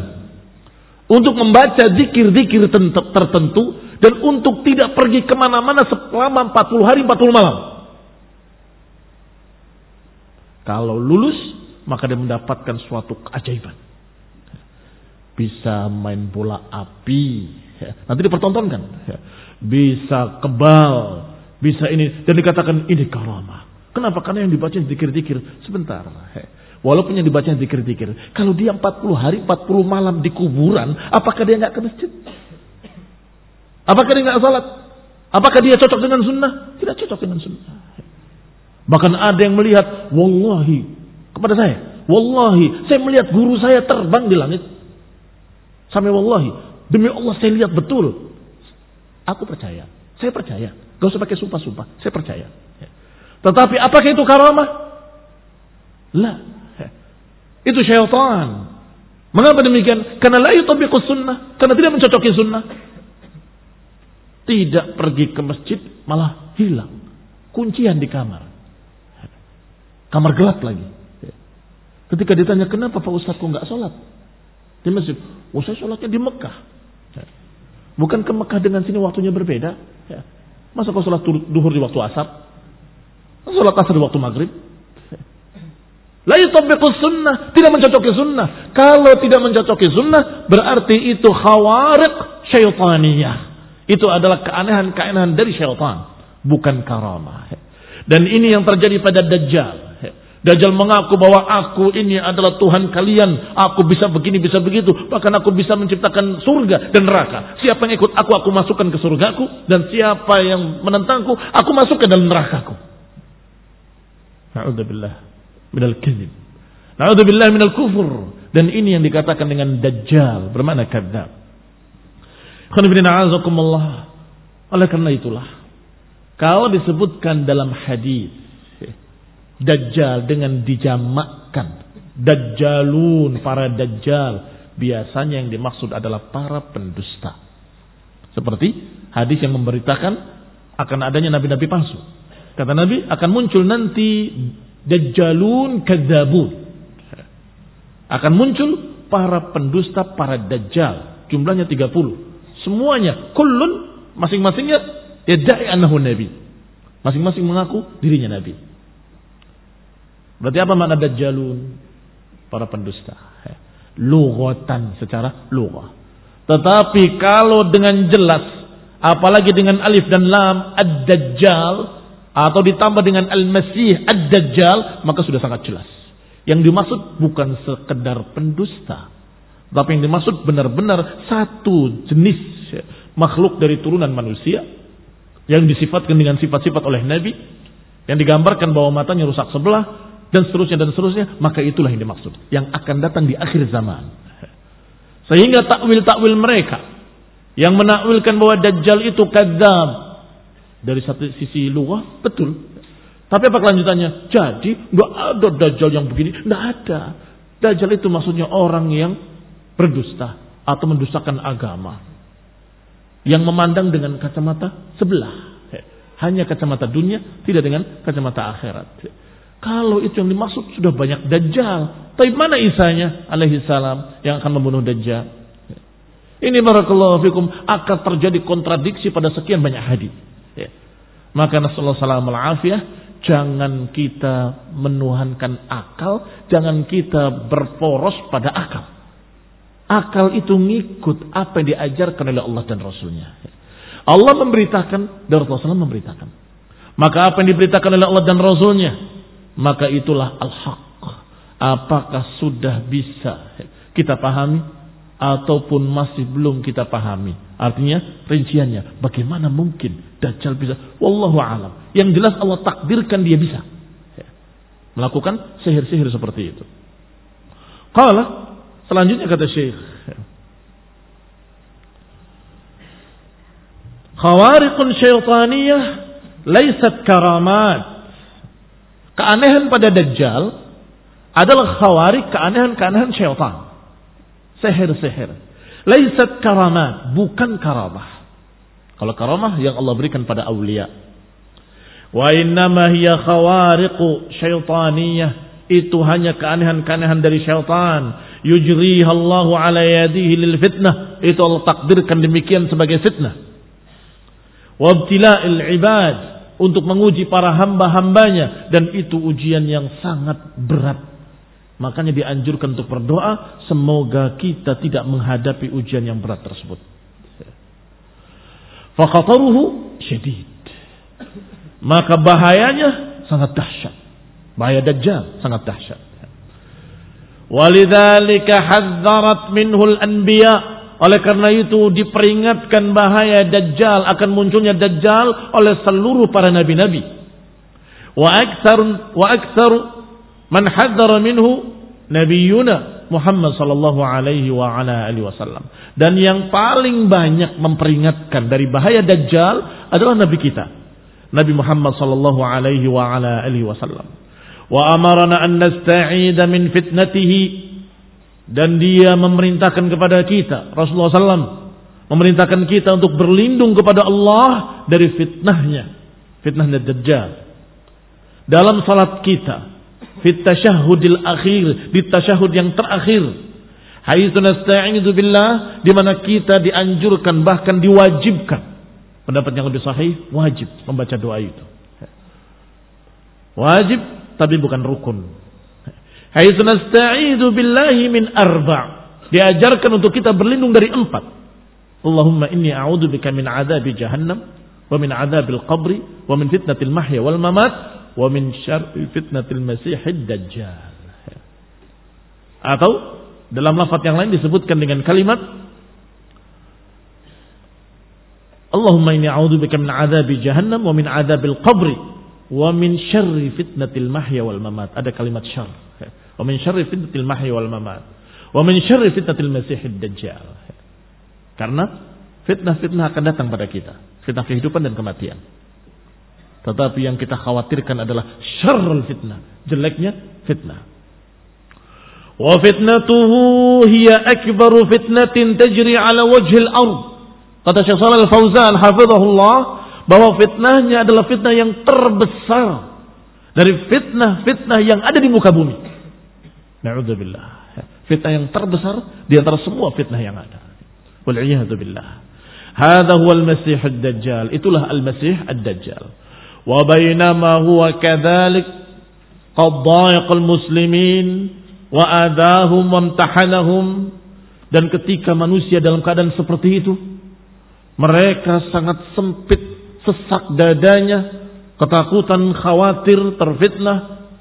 untuk membaca zikir-zikir tertentu, dan untuk tidak pergi ke mana-mana selama 40 hari 40 malam. Kalau lulus, maka dia mendapatkan suatu keajaiban. Bisa main bola api. Nanti dipertontonkan bisa kebal, bisa ini dan dikatakan ini karamah. Kenapa? Karena yang dibaca zikir-zikir sebentar. Walaupun yang dibaca zikir-zikir, kalau dia 40 hari 40 malam di kuburan, apakah dia nggak ke masjid? Apakah dia nggak salat? Apakah dia cocok dengan sunnah? Tidak cocok dengan sunnah. Bahkan ada yang melihat, wallahi kepada saya, wallahi saya melihat guru saya terbang di langit. Sampai wallahi, demi Allah saya lihat betul Aku percaya. Saya percaya. Gak usah pakai sumpah-sumpah. Saya percaya. Ya. Tetapi apakah itu karamah? Lah. Ya. Itu syaitan. Mengapa demikian? Karena la yutabiqu sunnah. Karena tidak mencocoki sunnah. Tidak pergi ke masjid malah hilang. Kuncian di kamar. Kamar gelap lagi. Ketika ditanya kenapa Pak Ustaz kok nggak sholat di masjid? Oh saya sholatnya di Mekah. Bukan ke Mekah dengan sini waktunya berbeda? Ya. Masa kau sholat duhur di waktu asar? Sholat asar di waktu maghrib? La yutabbiqu sunnah. Tidak mencocoki sunnah. Kalau tidak mencocoki sunnah, berarti itu khawariq syaitaniyah. Itu adalah keanehan-keanehan dari syaitan. Bukan karamah. Dan ini yang terjadi pada Dajjal. Dajjal mengaku bahwa aku ini adalah Tuhan kalian. Aku bisa begini, bisa begitu. Bahkan aku bisa menciptakan surga dan neraka. Siapa yang ikut aku, aku masukkan ke surgaku. Dan siapa yang menentangku, aku masukkan dalam nerakaku. Na'udzubillah minal kizib. Na'udzubillah minal kufur. Dan ini yang dikatakan dengan Dajjal. Bermakna kadzab. Oleh karena itulah. Kau disebutkan dalam hadis Dajjal dengan dijamakkan. Dajjalun, para dajjal. Biasanya yang dimaksud adalah para pendusta. Seperti hadis yang memberitakan akan adanya nabi-nabi palsu. Kata Nabi akan muncul nanti dajjalun kadzabun. Akan muncul para pendusta, para dajjal. Jumlahnya 30. Semuanya, kullun, masing-masingnya yadda'i annahu nabi. Masing-masing mengaku dirinya nabi. Berarti apa makna dajjalun? Para pendusta. Lughatan secara lughah. Tetapi kalau dengan jelas, apalagi dengan alif dan lam, ad-dajjal, atau ditambah dengan al-masih ad-dajjal, maka sudah sangat jelas. Yang dimaksud bukan sekedar pendusta. Tapi yang dimaksud benar-benar satu jenis makhluk dari turunan manusia yang disifatkan dengan sifat-sifat oleh Nabi yang digambarkan bahwa matanya rusak sebelah, dan seterusnya dan seterusnya, maka itulah yang dimaksud yang akan datang di akhir zaman. Sehingga takwil-takwil mereka yang menakwilkan bahwa dajjal itu kadzab dari satu sisi luar betul. Tapi apa kelanjutannya? Jadi nggak ada dajjal yang begini, nggak ada. Dajjal itu maksudnya orang yang berdusta atau mendustakan agama. Yang memandang dengan kacamata sebelah. Hanya kacamata dunia, tidak dengan kacamata akhirat. Kalau itu yang dimaksud sudah banyak Dajjal. Tapi mana Isanya alaihi salam yang akan membunuh Dajjal? Ini barakallahu fikum akan terjadi kontradiksi pada sekian banyak hadis. Ya. Maka Rasulullah SAW jangan kita menuhankan akal, jangan kita berporos pada akal. Akal itu ngikut apa yang diajarkan oleh Allah dan Rasulnya. Allah memberitakan dan Rasulullah memberitakan. Maka apa yang diberitakan oleh Allah dan Rasulnya maka itulah al-haq. Apakah sudah bisa kita pahami ataupun masih belum kita pahami? Artinya rinciannya bagaimana mungkin Dajjal bisa? Wallahu alam. Yang jelas Allah takdirkan dia bisa melakukan sihir-sihir seperti itu. Kalau selanjutnya kata Syekh Khawariqun syaitaniyah laisat karamat Keanehan pada Dajjal adalah khawarik keanehan-keanehan syaitan. Seher-seher. Laisat karamat, bukan karamah. Kalau karamah yang Allah berikan pada awliya. Wa innama hiya khawariqu syaitaniyah. Itu hanya keanehan-keanehan dari syaitan. Yujriha Allah ala yadihi lil fitnah. Itu Allah takdirkan demikian sebagai fitnah. Wabtila'il ibad untuk menguji para hamba-hambanya dan itu ujian yang sangat berat. Makanya dianjurkan untuk berdoa semoga kita tidak menghadapi ujian yang berat tersebut. Fakataruhu syedid. Maka bahayanya sangat dahsyat. Bahaya dajjal sangat dahsyat. Walidzalika hadzarat minhul anbiya oleh karena itu diperingatkan bahaya Dajjal akan munculnya Dajjal oleh seluruh para nabi-nabi. Wa aktsar wa aktsar man hadzara minhu nabiyuna Muhammad sallallahu alaihi wa ala alihi wasallam. Dan yang paling banyak memperingatkan dari bahaya Dajjal adalah nabi kita. Nabi Muhammad sallallahu alaihi wa ala alihi wasallam. Wa amarna an nasta'ida min fitnatihi dan dia memerintahkan kepada kita Rasulullah SAW memerintahkan kita untuk berlindung kepada Allah dari fitnahnya fitnahnya Dajjal. Dalam salat kita fit tasyahudil akhir di tasyahud yang terakhir haitsu nasta'idu billah di mana kita dianjurkan bahkan diwajibkan. Pendapat yang lebih sahih wajib membaca doa itu. Wajib tapi bukan rukun Haitsu nasta'idu billahi min arba'. Diajarkan untuk kita berlindung dari empat. Allahumma inni a'udzubika min adzabi jahannam wa min adzabil qabri wa min fitnatil mahya wal mamat wa min syarri fitnatil masiihid dajjal. Atau dalam lafaz yang lain disebutkan dengan kalimat Allahumma inni a'udzubika min adzabi jahannam wa min adzabil qabri wa min syarri fitnatil mahya wal mamat. Ada kalimat syarr. Wa min syarri fitnatil mahya wal mamat. Wa min syarri fitnatil masihid dajjal. Karena fitnah-fitnah akan datang pada kita. Fitnah kehidupan dan kematian. Tetapi yang kita khawatirkan adalah syarrul fitnah. Jeleknya fitnah. Wa fitnatuhu hiya akbaru fitnatin tajri ala wajhil ard. Kata Syekh Shalal Al-Fauzan hafizahullah bahwa fitnahnya adalah fitnah yang terbesar dari fitnah-fitnah yang ada di muka bumi. Na'udzubillah. Fitnah yang terbesar di antara semua fitnah yang ada. Wal'iyahatu billah. Hada huwa al-masih ad-dajjal. Itulah al-masih ad-dajjal. Wa bainama huwa kadhalik qad al-muslimin wa adahum wa amtahanahum dan ketika manusia dalam keadaan seperti itu mereka sangat sempit sesak dadanya ketakutan khawatir terfitnah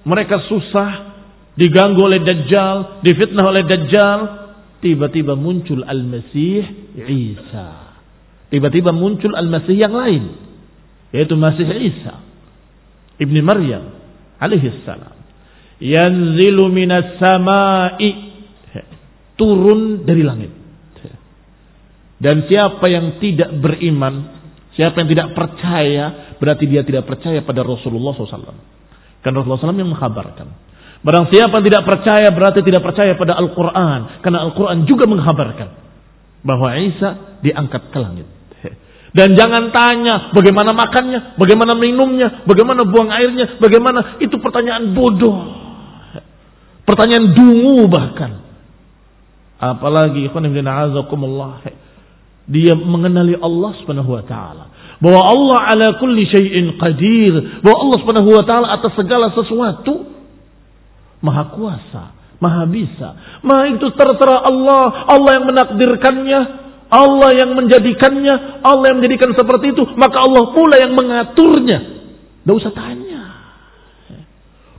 mereka susah diganggu oleh Dajjal, difitnah oleh Dajjal, tiba-tiba muncul Al-Masih Isa. Tiba-tiba muncul Al-Masih yang lain, yaitu Masih Isa. Ibni Maryam alaihi salam. Yanzilu minas samai turun dari langit. Dan siapa yang tidak beriman, siapa yang tidak percaya, berarti dia tidak percaya pada Rasulullah SAW. Kan Rasulullah SAW yang mengkabarkan Barang siapa tidak percaya berarti tidak percaya pada Al-Quran. Karena Al-Quran juga menghabarkan bahwa Isa diangkat ke langit. Dan jangan tanya bagaimana makannya, bagaimana minumnya, bagaimana buang airnya, bagaimana itu pertanyaan bodoh. Pertanyaan dungu bahkan. Apalagi dia mengenali Allah Subhanahu wa taala. Bahwa Allah ala kulli syai'in qadir, bahwa Allah Subhanahu wa taala atas segala sesuatu maha kuasa, maha bisa. Maha itu terserah Allah, Allah yang menakdirkannya, Allah yang menjadikannya, Allah yang menjadikan seperti itu, maka Allah pula yang mengaturnya. Tidak usah tanya.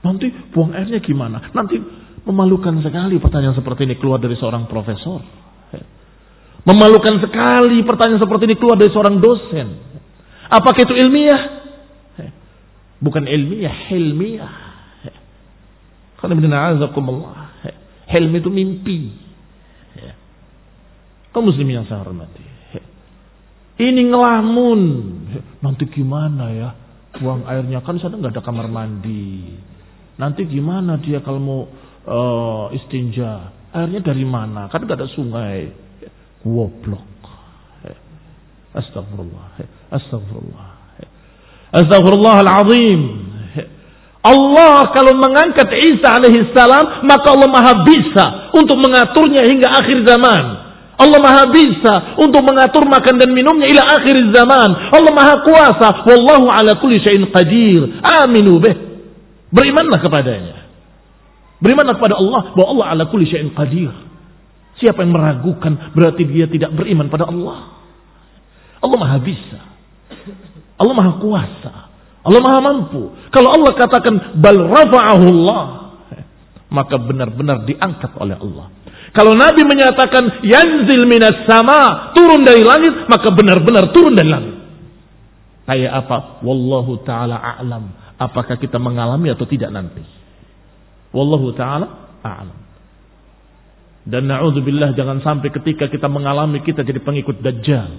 Nanti buang airnya gimana? Nanti memalukan sekali pertanyaan seperti ini keluar dari seorang profesor. Memalukan sekali pertanyaan seperti ini keluar dari seorang dosen. Apakah itu ilmiah? Bukan ilmiah, ilmiah. Helm itu mimpi. Kau muslim yang saya hormati. Ini ngelamun. Nanti gimana ya? Buang airnya kan sana nggak ada kamar mandi. Nanti gimana dia kalau mau uh, istinja? Airnya dari mana? Kan nggak ada sungai. Goblok. Astagfirullah. Astagfirullah. Astagfirullahalazim. Allah kalau mengangkat Isa alaihissalam maka Allah maha bisa untuk mengaturnya hingga akhir zaman. Allah maha bisa untuk mengatur makan dan minumnya ila akhir zaman. Allah maha kuasa. Wallahu ala kulli syai'in qadir. Aminu bih. Berimanlah kepadanya. Berimanlah kepada Allah bahwa Allah ala kulli syai'in qadir. Siapa yang meragukan berarti dia tidak beriman pada Allah. Allah maha bisa. Allah maha kuasa. Allah maha mampu. Kalau Allah katakan bal rafa'ahu Allah. Maka benar-benar diangkat oleh Allah. Kalau Nabi menyatakan yanzil minas sama, turun dari langit, maka benar-benar turun dari langit. Kayak apa? Wallahu taala a'lam. Apakah kita mengalami atau tidak nanti? Wallahu taala a'lam. Dan na'udzubillah jangan sampai ketika kita mengalami kita jadi pengikut dajjal.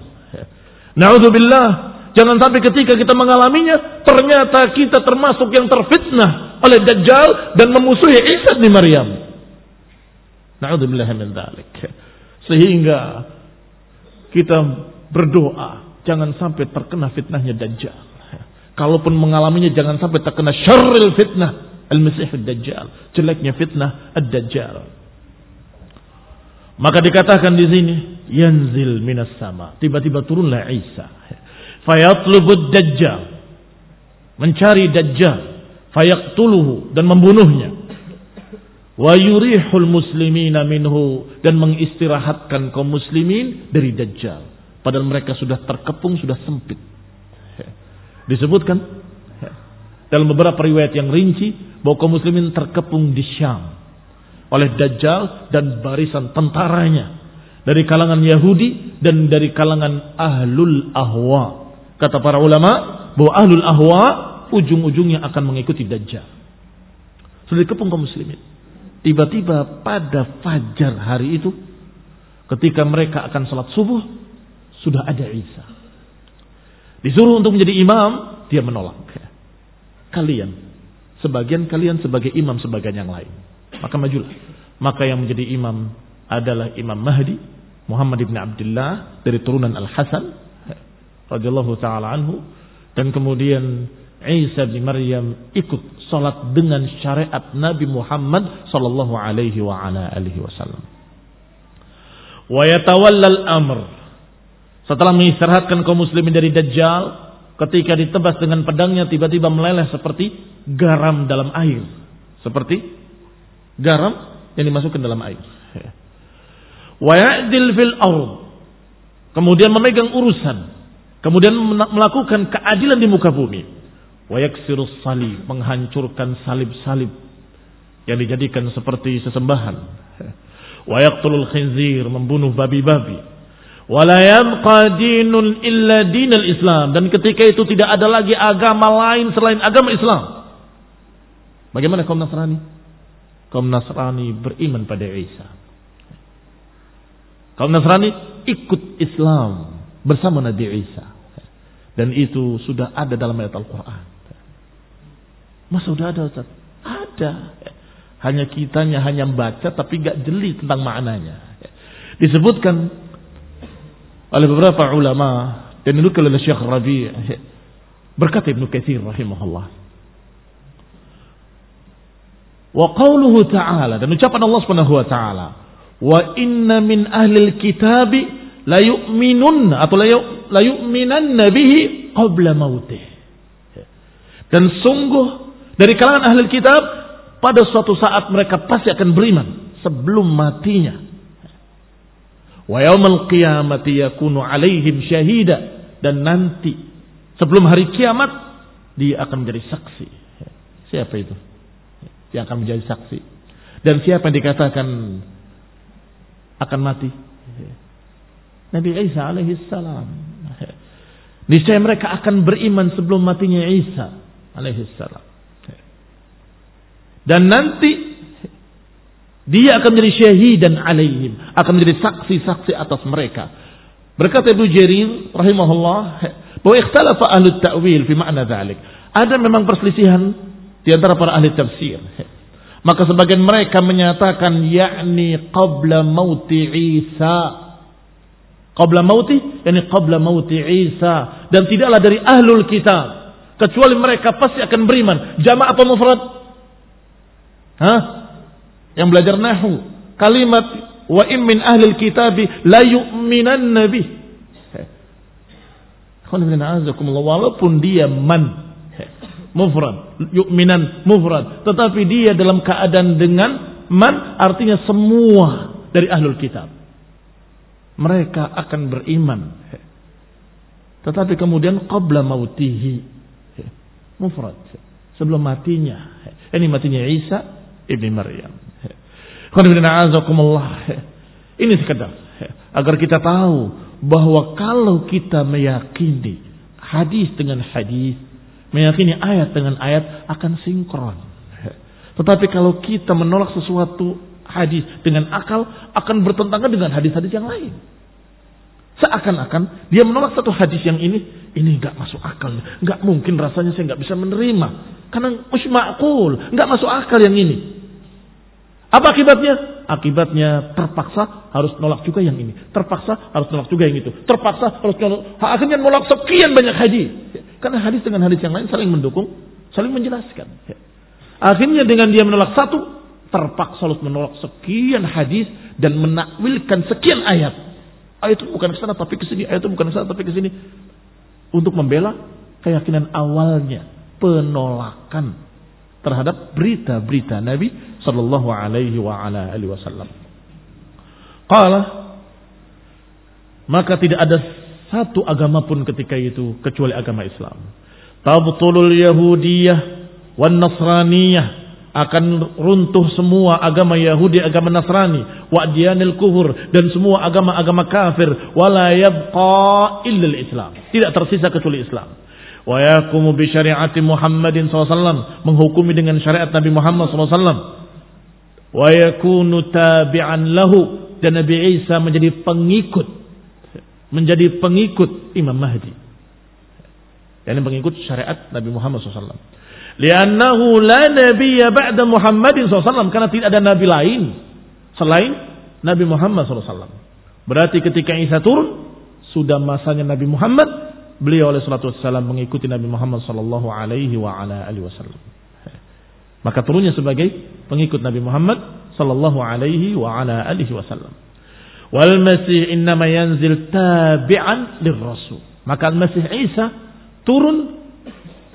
Na'udzubillah jangan sampai ketika kita mengalaminya ternyata kita termasuk yang terfitnah oleh dajjal dan memusuhi Isa di Maryam. Sehingga kita berdoa jangan sampai terkena fitnahnya Dajjal. Kalaupun mengalaminya jangan sampai terkena syarril fitnah al-Masih ad-Dajjal, jeleknya fitnah ad-Dajjal. Maka dikatakan di sini yanzil minas sama. Tiba-tiba turunlah Isa. Fayatlubud Dajjal. Mencari Dajjal. Fayaqtuluhu dan membunuhnya wa yurihul muslimina minhu dan mengistirahatkan kaum muslimin dari dajjal padahal mereka sudah terkepung sudah sempit disebutkan dalam beberapa riwayat yang rinci bahwa kaum muslimin terkepung di Syam oleh dajjal dan barisan tentaranya dari kalangan Yahudi dan dari kalangan ahlul ahwa kata para ulama bahwa ahlul ahwa ujung-ujungnya akan mengikuti dajjal sudah dikepung kaum muslimin Tiba-tiba pada fajar hari itu, ketika mereka akan sholat subuh, sudah ada Isa. Disuruh untuk menjadi imam, dia menolak. Kalian, sebagian kalian sebagai imam, sebagian yang lain. Maka majulah. Maka yang menjadi imam adalah Imam Mahdi, Muhammad ibn Abdullah dari turunan Al Hasan, radhiyallahu taala anhu, dan kemudian Isa bin Maryam ikut salat dengan syariat Nabi Muhammad sallallahu alaihi wa ala alihi wasallam. Wa yatawallal amr. Setelah mengistirahatkan kaum muslimin dari dajjal, ketika ditebas dengan pedangnya tiba-tiba meleleh seperti garam dalam air. Seperti garam yang dimasukkan dalam air. Wa ya'dil fil. Kemudian memegang urusan. Kemudian melakukan keadilan di muka bumi Wayaksirus salib, menghancurkan salib-salib yang dijadikan seperti sesembahan. Wayaktulul khinzir, membunuh babi-babi. Walayam qadinun illa dinal Islam. Dan ketika itu tidak ada lagi agama lain selain agama Islam. Bagaimana kaum Nasrani? Kaum Nasrani beriman pada Isa. Kaum Nasrani ikut Islam bersama Nabi Isa. Dan itu sudah ada dalam ayat Al-Quran. Masa sudah ada Ustaz? Ada. Hanya kitanya hanya baca tapi gak jeli tentang maknanya. Disebutkan oleh beberapa ulama dan itu oleh Syekh Rabi' berkata Ibnu Katsir rahimahullah. Wa qawluhu ta'ala dan ucapan Allah Subhanahu wa taala, "Wa inna min ahli kitabi la yu'minun atau la yu'minanna bihi qabla mautih." Dan sungguh dari kalangan ahli kitab pada suatu saat mereka pasti akan beriman sebelum matinya. Wa yaumal qiyamati yakunu alaihim syahida dan nanti sebelum hari kiamat dia akan menjadi saksi. Siapa itu? Dia akan menjadi saksi. Dan siapa yang dikatakan akan mati? Nabi Isa alaihi salam. Niscaya mereka akan beriman sebelum matinya Isa alaihi salam. Dan nanti dia akan menjadi syahidan alaihim. Akan menjadi saksi-saksi atas mereka. Berkata Ibnu Jarir rahimahullah. Bahwa ikhtalafa ahli ta'wil fi makna dhalik. Ada memang perselisihan di antara para ahli tafsir. Maka sebagian mereka menyatakan yakni qabla mauti Isa. Qabla mauti, yakni qabla mauti Isa. Dan tidaklah dari ahlul kitab. Kecuali mereka pasti akan beriman. Jamaah atau mufrad? Hah? yang belajar nahu kalimat wa in min ahli kitabi la yu'minan nabi walaupun dia man mufrad yu'minan mufrad tetapi dia dalam keadaan dengan man artinya semua dari ahlul kitab mereka akan beriman. Tetapi kemudian qabla mautihi. Mufrad. Sebelum matinya. Ini matinya Isa ibni Maryam. Ini sekedar. Agar kita tahu bahwa kalau kita meyakini hadis dengan hadis, meyakini ayat dengan ayat akan sinkron. Tetapi kalau kita menolak sesuatu hadis dengan akal akan bertentangan dengan hadis-hadis yang lain. Seakan-akan dia menolak satu hadis yang ini, ini nggak masuk akal, nggak mungkin rasanya saya nggak bisa menerima, karena musmakul, nggak masuk akal yang ini. Apa akibatnya? Akibatnya terpaksa harus nolak juga yang ini. Terpaksa harus nolak juga yang itu. Terpaksa harus nolak. Akhirnya nolak sekian banyak hadis. Karena hadis dengan hadis yang lain saling mendukung, saling menjelaskan. Akhirnya dengan dia menolak satu, terpaksa harus menolak sekian hadis dan menakwilkan sekian ayat. Ayat itu bukan ke sana tapi ke sini, ayat itu bukan ke sana tapi ke sini. Untuk membela keyakinan awalnya, penolakan terhadap berita-berita Nabi sallallahu alaihi wa ala alihi wasallam. Qala maka tidak ada satu agama pun ketika itu kecuali agama Islam. Tabtulul Yahudiyah wan Nasraniyah akan runtuh semua agama Yahudi, agama Nasrani, wa dianil kufur dan semua agama-agama kafir, wala yabqa Islam. Tidak tersisa kecuali Islam. Wa yaqumu bi syariati Muhammadin SAW menghukumi dengan syariat Nabi Muhammad SAW wa yakunu tabi'an lahu. Dan Nabi Isa menjadi pengikut. Menjadi pengikut Imam Mahdi. Dan pengikut syariat Nabi Muhammad SAW liannahu la nabiyya ba'da Muhammadin SAW karena tidak ada nabi lain selain Nabi Muhammad SAW berarti ketika Isa turun sudah masanya Nabi Muhammad beliau oleh salatu wassalam mengikuti Nabi Muhammad sallallahu alaihi wa ala alihi wasallam. Maka turunnya sebagai pengikut Nabi Muhammad sallallahu alaihi wa ala alihi wasallam. Wal Masih innama yanzil tabi'an lirrasul. Maka Al-Masih Isa turun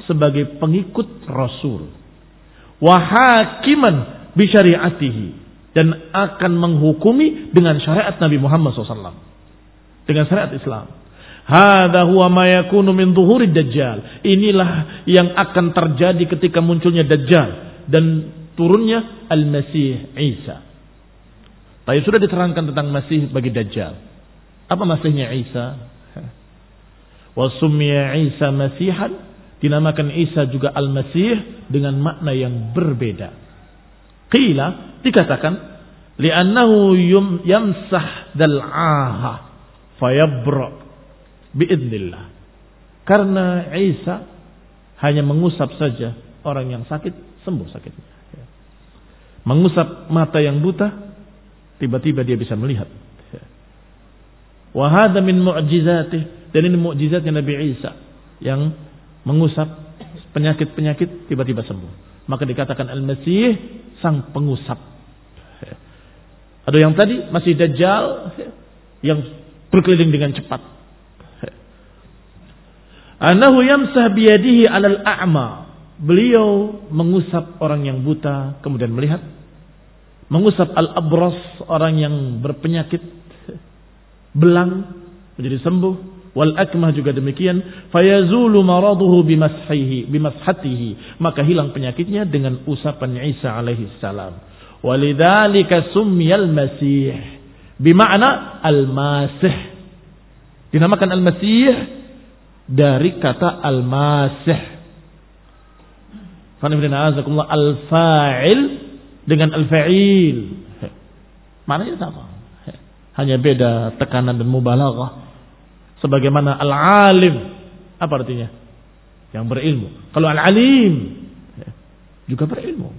sebagai pengikut Rasul. Wa hakiman bi syariatihi dan akan menghukumi dengan syariat Nabi Muhammad SAW. Dengan syariat Islam. Hada huwa ma yakunu min zuhuri dajjal. Inilah yang akan terjadi ketika munculnya dajjal dan turunnya al-Masih Isa. Tapi sudah diterangkan tentang Masih bagi dajjal. Apa Masihnya Isa? Wa summiya Isa Masihan dinamakan Isa juga al-Masih dengan makna yang berbeda. Qila dikatakan li'annahu yamsah dal'aha fayabra biidnillah. Karena Isa hanya mengusap saja orang yang sakit sembuh sakitnya. mengusap mata yang buta, tiba-tiba dia bisa melihat. Wahada min mu'jizatih. Dan ini mu'jizatnya Nabi Isa. Yang mengusap penyakit-penyakit tiba-tiba sembuh. Maka dikatakan Al-Masih sang pengusap. Ada yang tadi masih Dajjal yang berkeliling dengan cepat. Anahu yamsah biyadihi alal a'ma. Beliau mengusap orang yang buta kemudian melihat. Mengusap al-abras orang yang berpenyakit belang menjadi sembuh wal akmah juga demikian. Fayazulu maraduhu bimashihi bimashatihi. Maka hilang penyakitnya dengan usapan Isa alaihi salam. Walidzalika sumyal masih. Bimakna al-masih. Dinamakan al-masih dari kata al-masih. Al-fa'il dengan al-fa'il. Maknanya sama. Hanya beda tekanan dan mubalaghah. Sebagaimana al-alim. Apa artinya? Yang berilmu. Kalau al-alim. Juga berilmu.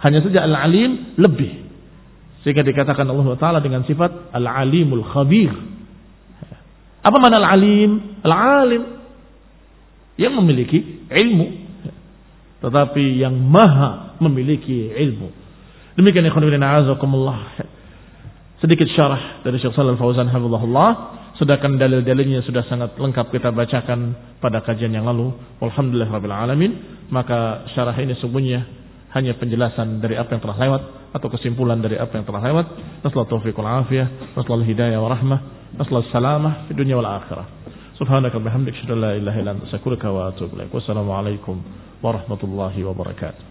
Hanya saja al-alim lebih. Sehingga dikatakan Allah Ta'ala dengan sifat al-alimul khabir. Apa mana al-alim? Al-alim. Yang memiliki ilmu. Tetapi yang maha memiliki ilmu. Demikian ikhwan a'azakumullah. Sedikit syarah dari Syekh Shalal Fauzan Hafizahullah. Sedangkan dalil-dalilnya sudah sangat lengkap kita bacakan pada kajian yang lalu. Alhamdulillah Rabbil Alamin. Maka syarah ini sebenarnya hanya penjelasan dari apa yang telah lewat atau kesimpulan dari apa yang telah lewat. Nasallahu taufiq wal afiyah, nasallahu hidayah wa rahmah, nasallahu salamah di dunia wal akhirah. Subhanaka bihamdik, syadallah ilaha wa atubu warahmatullahi wabarakatuh.